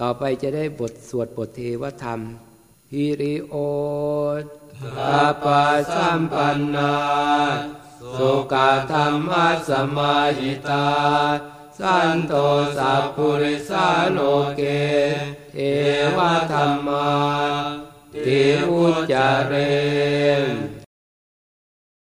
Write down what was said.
ต่อไปจะได้บทสวดบทเทวธรรมฮิริโอตาปาสัมปันนาสุกาธรรมะสมาหิตา สันโตสัพพุริสาโลเกเอวธรรมาติอุจเรน